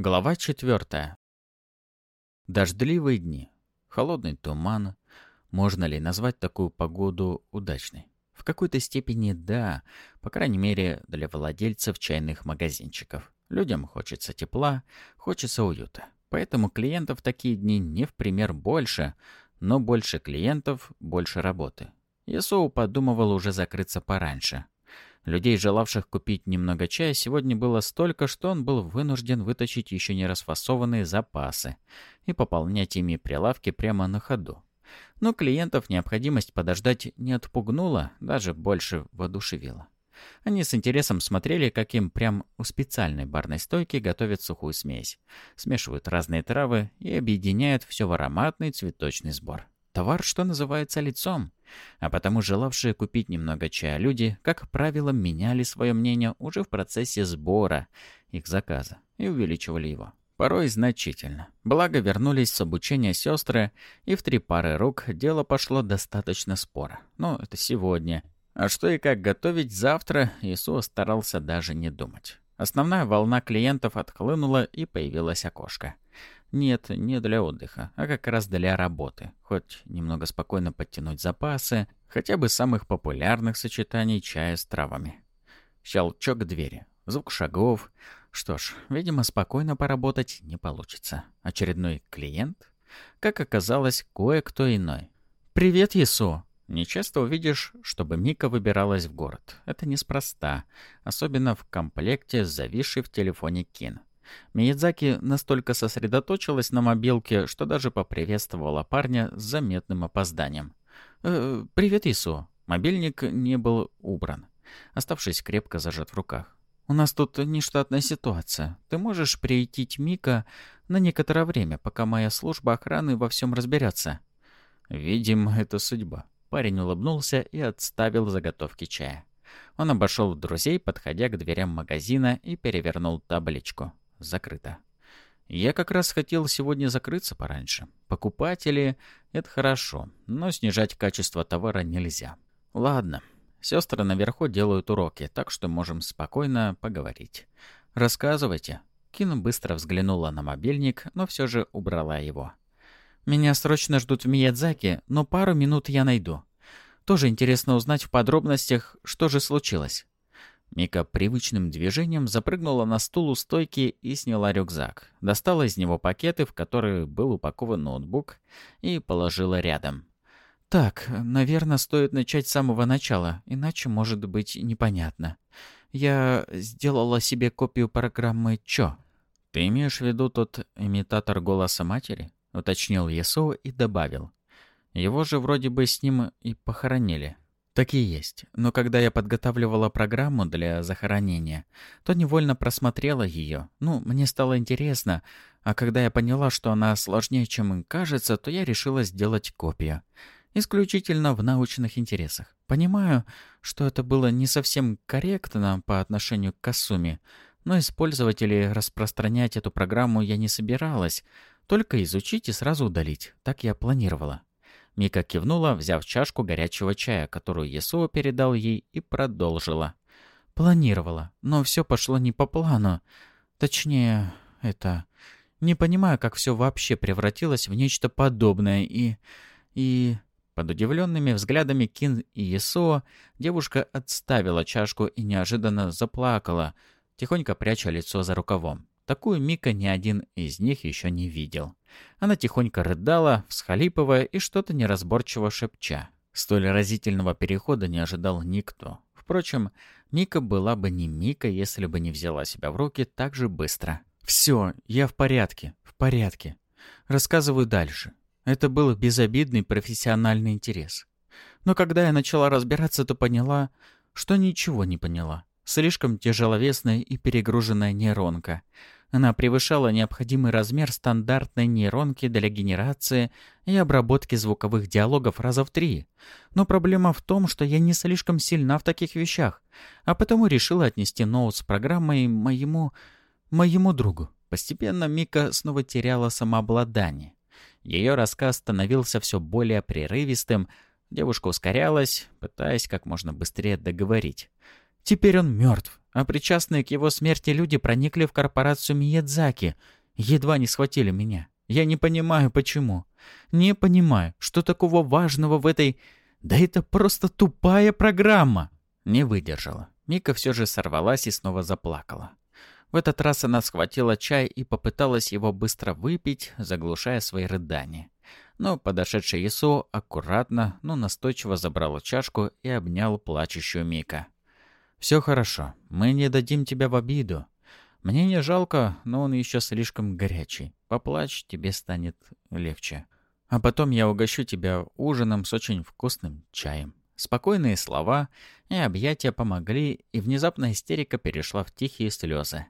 Глава четвертая. Дождливые дни. Холодный туман. Можно ли назвать такую погоду удачной? В какой-то степени да, по крайней мере для владельцев чайных магазинчиков. Людям хочется тепла, хочется уюта. Поэтому клиентов такие дни не в пример больше, но больше клиентов, больше работы. Ясоу подумывал уже закрыться пораньше. Людей, желавших купить немного чая, сегодня было столько, что он был вынужден вытащить еще не расфасованные запасы и пополнять ими прилавки прямо на ходу. Но клиентов необходимость подождать не отпугнула, даже больше воодушевила. Они с интересом смотрели, как им прям у специальной барной стойки готовят сухую смесь, смешивают разные травы и объединяют все в ароматный цветочный сбор. Товар, что называется, лицом. А потому желавшие купить немного чая люди, как правило, меняли свое мнение уже в процессе сбора их заказа и увеличивали его. Порой значительно. Благо вернулись с обучения сестры, и в три пары рук дело пошло достаточно спора. Но это сегодня. А что и как готовить завтра, Иисус старался даже не думать. Основная волна клиентов отхлынула, и появилось окошко. Нет, не для отдыха, а как раз для работы. Хоть немного спокойно подтянуть запасы, хотя бы самых популярных сочетаний чая с травами. Щелчок двери, звук шагов. Что ж, видимо, спокойно поработать не получится. Очередной клиент? Как оказалось, кое-кто иной. «Привет, Ясу!» Не часто увидишь, чтобы Мика выбиралась в город. Это неспроста, особенно в комплекте с зависшей в телефоне Кин. Миядзаки настолько сосредоточилась на мобилке, что даже поприветствовала парня с заметным опозданием. «Э, «Привет, Ису». Мобильник не был убран, оставшись крепко зажат в руках. «У нас тут нештатная ситуация. Ты можешь прийти Мика на некоторое время, пока моя служба охраны во всем разберется?» «Видим, это судьба». Парень улыбнулся и отставил заготовки чая. Он обошел друзей, подходя к дверям магазина и перевернул табличку закрыто. Я как раз хотел сегодня закрыться пораньше. Покупатели — это хорошо, но снижать качество товара нельзя. Ладно, сестры наверху делают уроки, так что можем спокойно поговорить. Рассказывайте. Кин быстро взглянула на мобильник, но все же убрала его. «Меня срочно ждут в Миядзаки, но пару минут я найду. Тоже интересно узнать в подробностях, что же случилось». Мика привычным движением запрыгнула на стул у стойки и сняла рюкзак. Достала из него пакеты, в которые был упакован ноутбук, и положила рядом. «Так, наверное, стоит начать с самого начала, иначе может быть непонятно. Я сделала себе копию программы «Чо». «Ты имеешь в виду тот имитатор голоса матери?» — уточнил Ясо и добавил. «Его же вроде бы с ним и похоронили». Такие есть. Но когда я подготавливала программу для захоронения, то невольно просмотрела ее. Ну, мне стало интересно. А когда я поняла, что она сложнее, чем кажется, то я решила сделать копию. Исключительно в научных интересах. Понимаю, что это было не совсем корректно по отношению к Касуми, но использовать или распространять эту программу я не собиралась. Только изучить и сразу удалить. Так я планировала. Мика кивнула, взяв чашку горячего чая, которую Ясуо передал ей, и продолжила. «Планировала, но все пошло не по плану. Точнее, это... Не понимаю, как все вообще превратилось в нечто подобное, и... и...» Под удивленными взглядами Кин и Ясуо девушка отставила чашку и неожиданно заплакала, тихонько пряча лицо за рукавом. Такую Мика ни один из них еще не видел. Она тихонько рыдала, всхлипывая и что-то неразборчиво шепча. Столь разительного перехода не ожидал никто. Впрочем, Мика была бы не Мика, если бы не взяла себя в руки так же быстро. «Все, я в порядке, в порядке. Рассказываю дальше. Это был безобидный профессиональный интерес. Но когда я начала разбираться, то поняла, что ничего не поняла. Слишком тяжеловесная и перегруженная нейронка — она превышала необходимый размер стандартной нейронки для генерации и обработки звуковых диалогов раза в три. Но проблема в том, что я не слишком сильна в таких вещах, а потому решила отнести ноут с программой моему... моему другу. Постепенно Мика снова теряла самообладание. Ее рассказ становился все более прерывистым, девушка ускорялась, пытаясь как можно быстрее договорить. Теперь он мертв, а причастные к его смерти люди проникли в корпорацию Миядзаки. Едва не схватили меня. Я не понимаю, почему. Не понимаю, что такого важного в этой... Да это просто тупая программа. Не выдержала. Мика все же сорвалась и снова заплакала. В этот раз она схватила чай и попыталась его быстро выпить, заглушая свои рыдания. Но подошедший Исо аккуратно, но настойчиво забрал чашку и обнял плачущую Мика. «Все хорошо. Мы не дадим тебя в обиду. Мне не жалко, но он еще слишком горячий. Поплачь, тебе станет легче. А потом я угощу тебя ужином с очень вкусным чаем». Спокойные слова и объятия помогли, и внезапно истерика перешла в тихие слезы.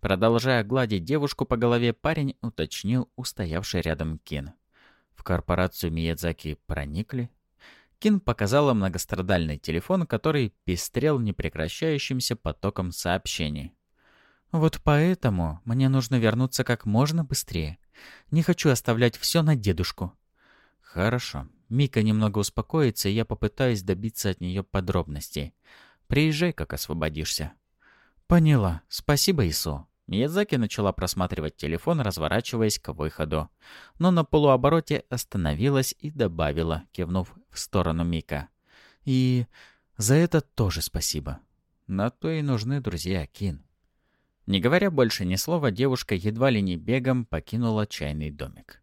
Продолжая гладить девушку по голове, парень уточнил устоявший рядом Кин. В корпорацию Миядзаки проникли? Кин показала многострадальный телефон, который пестрел непрекращающимся потоком сообщений. «Вот поэтому мне нужно вернуться как можно быстрее. Не хочу оставлять все на дедушку». «Хорошо. Мика немного успокоится, и я попытаюсь добиться от нее подробностей. Приезжай, как освободишься». «Поняла. Спасибо, Ису». Миядзаки начала просматривать телефон, разворачиваясь к выходу. Но на полуобороте остановилась и добавила, кивнув в сторону Мика. «И за это тоже спасибо». На то и нужны друзья, Кин. Не говоря больше ни слова, девушка едва ли не бегом покинула чайный домик.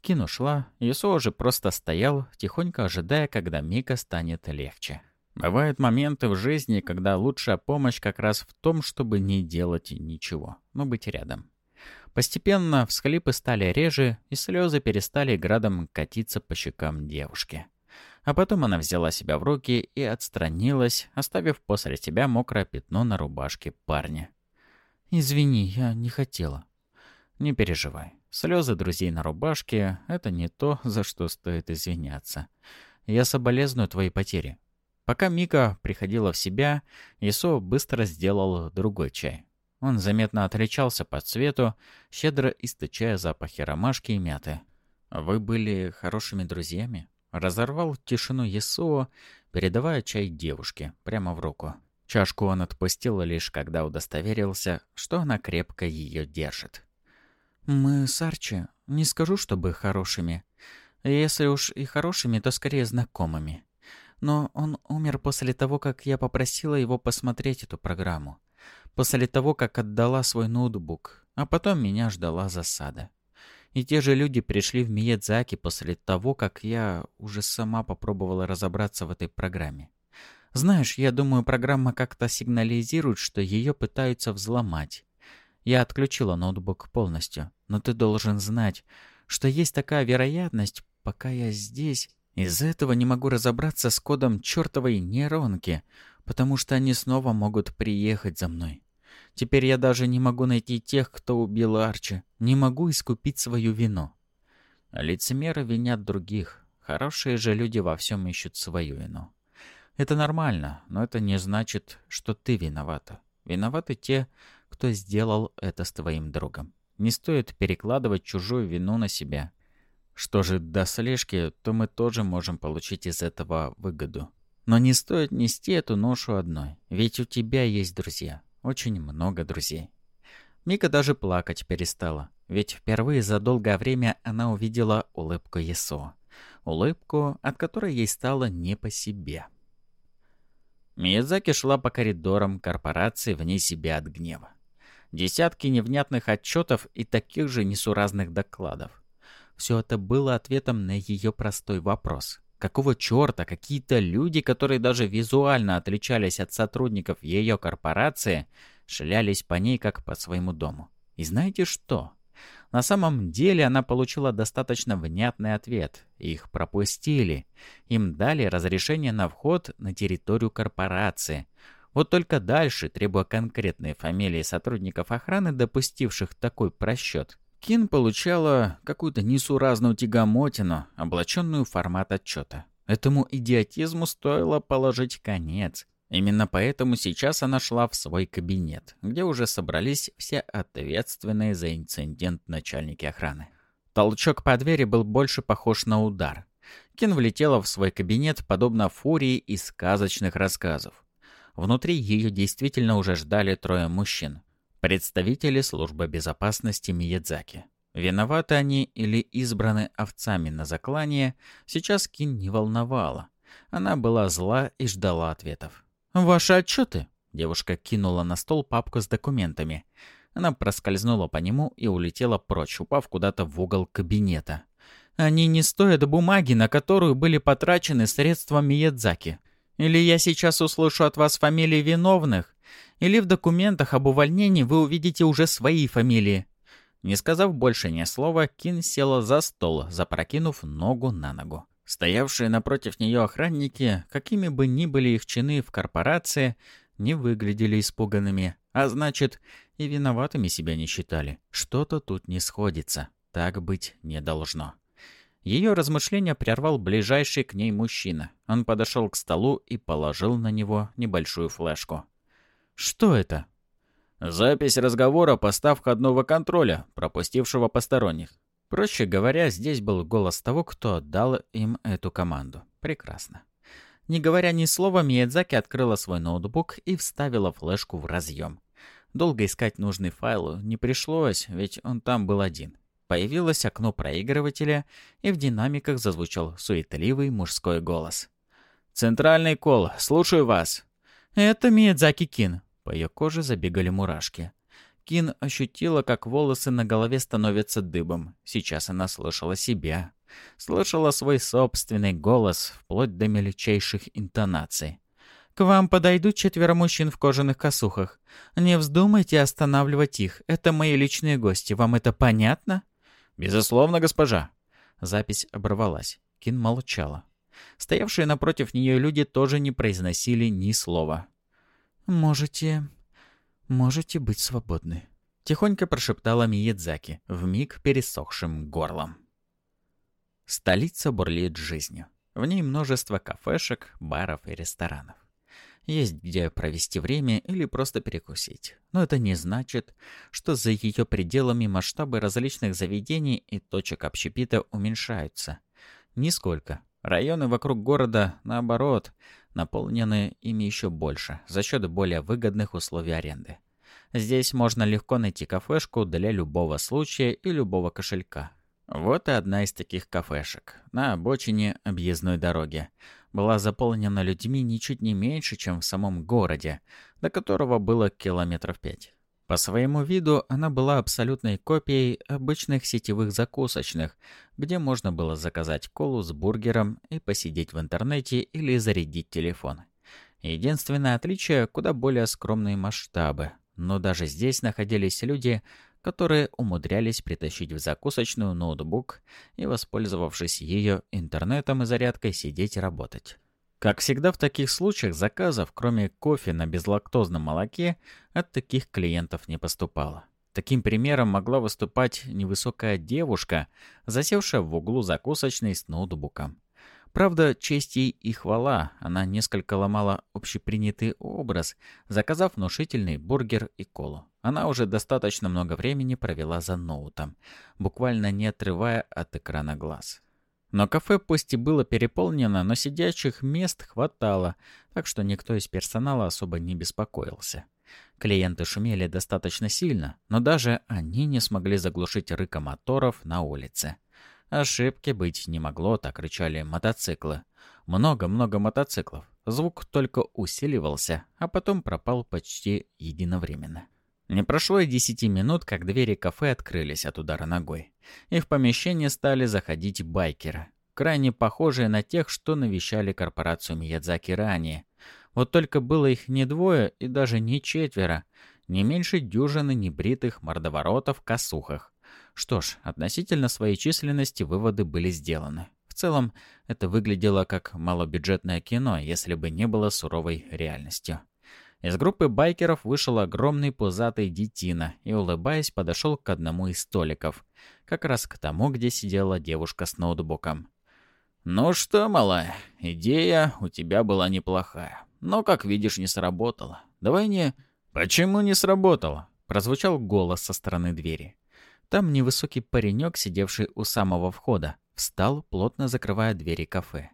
Кин ушла, Исо уже просто стоял, тихонько ожидая, когда Мика станет легче. Бывают моменты в жизни, когда лучшая помощь как раз в том, чтобы не делать ничего, но быть рядом. Постепенно всхлипы стали реже, и слезы перестали градом катиться по щекам девушки. А потом она взяла себя в руки и отстранилась, оставив после себя мокрое пятно на рубашке парня. «Извини, я не хотела». «Не переживай. Слезы друзей на рубашке — это не то, за что стоит извиняться. Я соболезную твоей потере. Пока Мика приходила в себя, Исо быстро сделал другой чай. Он заметно отличался по цвету, щедро источая запахи ромашки и мяты. «Вы были хорошими друзьями?» Разорвал тишину Исо, передавая чай девушке прямо в руку. Чашку он отпустил лишь когда удостоверился, что она крепко ее держит. «Мы с Арчи, не скажу, чтобы хорошими. Если уж и хорошими, то скорее знакомыми. Но он умер после того, как я попросила его посмотреть эту программу. После того, как отдала свой ноутбук. А потом меня ждала засада. И те же люди пришли в Миядзаки после того, как я уже сама попробовала разобраться в этой программе. Знаешь, я думаю, программа как-то сигнализирует, что ее пытаются взломать. Я отключила ноутбук полностью, но ты должен знать, что есть такая вероятность, пока я здесь, из-за этого не могу разобраться с кодом чертовой нейронки, потому что они снова могут приехать за мной. Теперь я даже не могу найти тех, кто убил Арчи. Не могу искупить свою вину. Лицемеры винят других. Хорошие же люди во всем ищут свою вину. Это нормально, но это не значит, что ты виновата. Виноваты те, кто сделал это с твоим другом. Не стоит перекладывать чужую вину на себя. Что же до слежки, то мы тоже можем получить из этого выгоду. Но не стоит нести эту ношу одной, ведь у тебя есть друзья, очень много друзей. Мика даже плакать перестала, ведь впервые за долгое время она увидела улыбку Есо. Улыбку, от которой ей стало не по себе. Миядзаки шла по коридорам корпорации вне себя от гнева. Десятки невнятных отчетов и таких же несуразных докладов. Все это было ответом на ее простой вопрос. Какого черта какие-то люди, которые даже визуально отличались от сотрудников ее корпорации, шлялись по ней как по своему дому? И знаете что? На самом деле она получила достаточно внятный ответ. Их пропустили. Им дали разрешение на вход на территорию корпорации. Вот только дальше, требуя конкретной фамилии сотрудников охраны, допустивших такой просчет, Кин получала какую-то несуразную тягомотину, облаченную в формат отчета. Этому идиотизму стоило положить конец. Именно поэтому сейчас она шла в свой кабинет, где уже собрались все ответственные за инцидент начальники охраны. Толчок по двери был больше похож на удар. Кин влетела в свой кабинет, подобно фурии из сказочных рассказов. Внутри ее действительно уже ждали трое мужчин. Представители службы безопасности Миядзаки. Виноваты они или избраны овцами на заклание, сейчас Кин не волновала. Она была зла и ждала ответов. «Ваши отчеты?» Девушка кинула на стол папку с документами. Она проскользнула по нему и улетела прочь, упав куда-то в угол кабинета. «Они не стоят бумаги, на которую были потрачены средства Миядзаки. Или я сейчас услышу от вас фамилии виновных, или в документах об увольнении вы увидите уже свои фамилии». Не сказав больше ни слова, Кин села за стол, запрокинув ногу на ногу. Стоявшие напротив нее охранники, какими бы ни были их чины в корпорации, не выглядели испуганными, а значит, и виноватыми себя не считали. Что-то тут не сходится. Так быть не должно. Ее размышления прервал ближайший к ней мужчина. Он подошел к столу и положил на него небольшую флешку. «Что это?» «Запись разговора по входного контроля, пропустившего посторонних. Проще говоря, здесь был голос того, кто дал им эту команду. Прекрасно. Не говоря ни слова, Миядзаки открыла свой ноутбук и вставила флешку в разъем. Долго искать нужный файл не пришлось, ведь он там был один. Появилось окно проигрывателя, и в динамиках зазвучал суетливый мужской голос. «Центральный кол, слушаю вас!» «Это Миядзаки Кин». По ее коже забегали мурашки. Кин ощутила, как волосы на голове становятся дыбом. Сейчас она слышала себя. Слышала свой собственный голос, вплоть до мельчайших интонаций. «К вам подойдут четверо мужчин в кожаных косухах. Не вздумайте останавливать их. Это мои личные гости. Вам это понятно?» «Безусловно, госпожа». Запись оборвалась. Кин молчала. Стоявшие напротив нее люди тоже не произносили ни слова. «Можете «Можете быть свободны», — тихонько прошептала Миядзаки, вмиг пересохшим горлом. Столица бурлит жизнью. В ней множество кафешек, баров и ресторанов. Есть где провести время или просто перекусить. Но это не значит, что за ее пределами масштабы различных заведений и точек общепита уменьшаются. Нисколько. Районы вокруг города, наоборот, наполнены ими еще больше, за счет более выгодных условий аренды. Здесь можно легко найти кафешку для любого случая и любого кошелька. Вот и одна из таких кафешек, на обочине объездной дороги. Была заполнена людьми ничуть не меньше, чем в самом городе, до которого было километров пять. По своему виду она была абсолютной копией обычных сетевых закусочных, где можно было заказать колу с бургером и посидеть в интернете или зарядить телефон. Единственное отличие – куда более скромные масштабы. Но даже здесь находились люди, которые умудрялись притащить в закусочную ноутбук и, воспользовавшись ее интернетом и зарядкой, сидеть и работать. Как всегда в таких случаях заказов, кроме кофе на безлактозном молоке, от таких клиентов не поступало. Таким примером могла выступать невысокая девушка, засевшая в углу закусочной с ноутбуком. Правда, честь ей и хвала, она несколько ломала общепринятый образ, заказав внушительный бургер и колу. Она уже достаточно много времени провела за ноутом, буквально не отрывая от экрана глаз. Но кафе пусть и было переполнено, но сидячих мест хватало, так что никто из персонала особо не беспокоился. Клиенты шумели достаточно сильно, но даже они не смогли заглушить рыка моторов на улице. Ошибки быть не могло, так рычали мотоциклы. Много-много мотоциклов. Звук только усиливался, а потом пропал почти единовременно. Не прошло и десяти минут, как двери кафе открылись от удара ногой, и в помещение стали заходить байкеры, крайне похожие на тех, что навещали корпорацию Миядзаки ранее. Вот только было их не двое и даже не четверо, не меньше дюжины небритых мордоворотов косухах. Что ж, относительно своей численности выводы были сделаны. В целом, это выглядело как малобюджетное кино, если бы не было суровой реальностью. Из группы байкеров вышел огромный пузатый детина и, улыбаясь, подошел к одному из столиков. Как раз к тому, где сидела девушка с ноутбуком. «Ну что, малая, идея у тебя была неплохая, но, как видишь, не сработала. Давай не...» «Почему не сработала?» — прозвучал голос со стороны двери. Там невысокий паренек, сидевший у самого входа, встал, плотно закрывая двери кафе.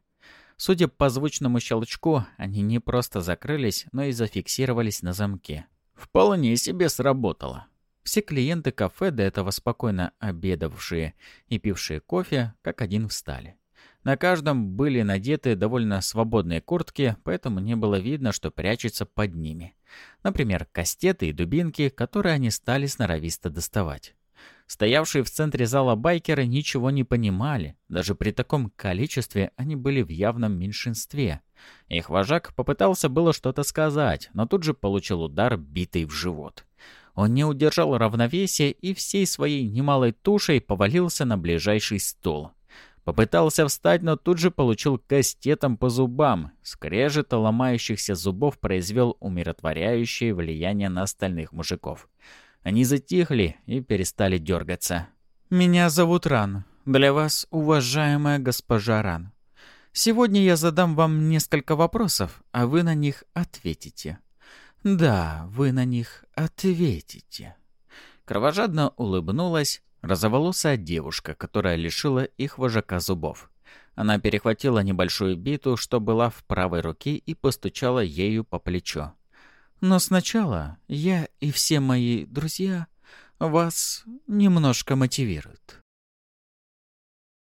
Судя по звучному щелчку, они не просто закрылись, но и зафиксировались на замке. Вполне себе сработало. Все клиенты кафе, до этого спокойно обедавшие и пившие кофе, как один встали. На каждом были надеты довольно свободные куртки, поэтому не было видно, что прячется под ними. Например, кастеты и дубинки, которые они стали сноровисто доставать. Стоявшие в центре зала байкеры ничего не понимали. Даже при таком количестве они были в явном меньшинстве. Их вожак попытался было что-то сказать, но тут же получил удар, битый в живот. Он не удержал равновесия и всей своей немалой тушей повалился на ближайший стол. Попытался встать, но тут же получил кастетом по зубам. Скрежет ломающихся зубов произвел умиротворяющее влияние на остальных мужиков. Они затихли и перестали дергаться. «Меня зовут Ран. Для вас, уважаемая госпожа Ран. Сегодня я задам вам несколько вопросов, а вы на них ответите. Да, вы на них ответите». Кровожадно улыбнулась, Розоволосая девушка, которая лишила их вожака зубов. Она перехватила небольшую биту, что была в правой руке, и постучала ею по плечу. «Но сначала я и все мои друзья вас немножко мотивируют.